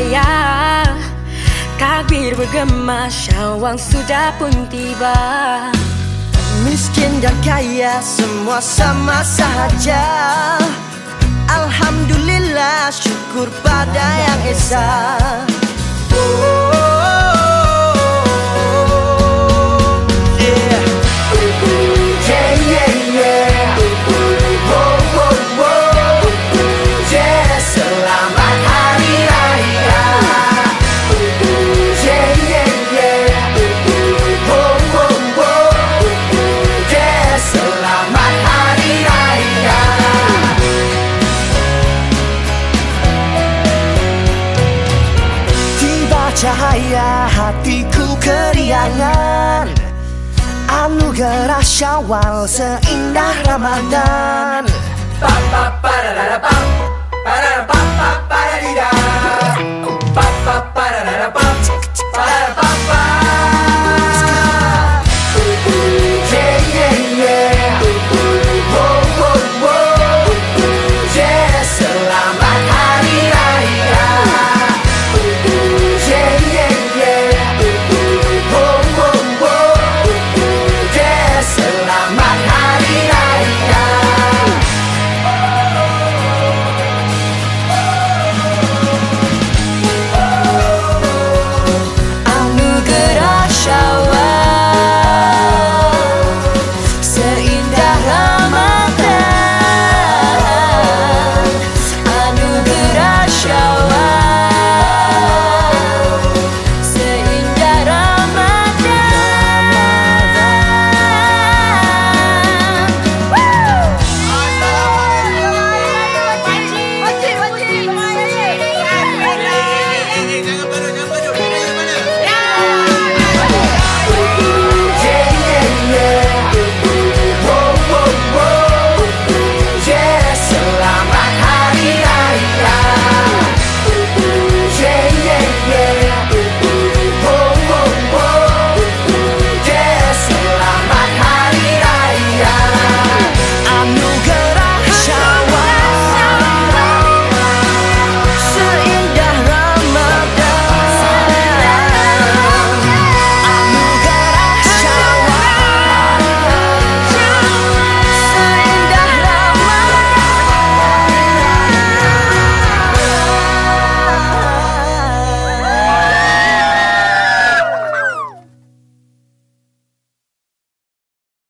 raya Takbir bergema syawang sudah pun tiba. Miskin dan kaya semua sama saja Alhamdulillah syukur pada yang Esa. percaya hatiku keriangan. Anugerah syawal seindah Ramadan. Pam. Pam pam pam pam pam pam pararara